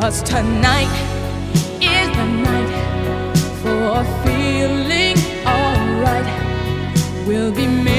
Cause tonight is the night for feeling alright. We'll be made.